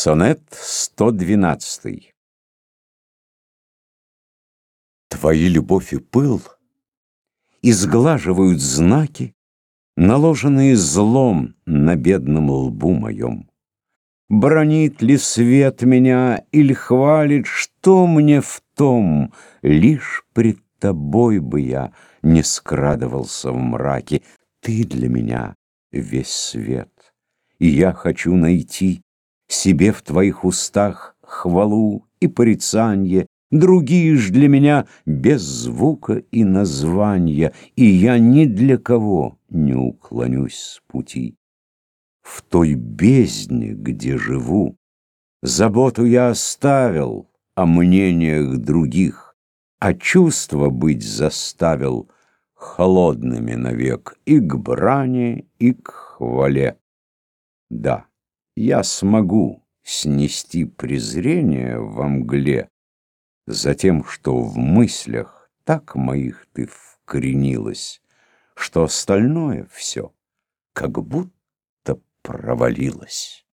Сонет 112 Твои любовь и пыл Изглаживают знаки, Наложенные злом на бедном лбу моем. Бронит ли свет меня или хвалит, Что мне в том, лишь пред тобой бы я Не скрадывался в мраке, Ты для меня весь свет, и я хочу найти себе в твоих устах хвалу и порицанье, Другие ж для меня без звука и названия, И я ни для кого не уклонюсь с пути. В той бездне, где живу, Заботу я оставил о мнениях других, А чувства быть заставил Холодными навек и к брани, и к хвале. Да я смогу снести презрение во мгле за тем, что в мыслях так моих ты вкоренилась, что остальное все как будто провалилось.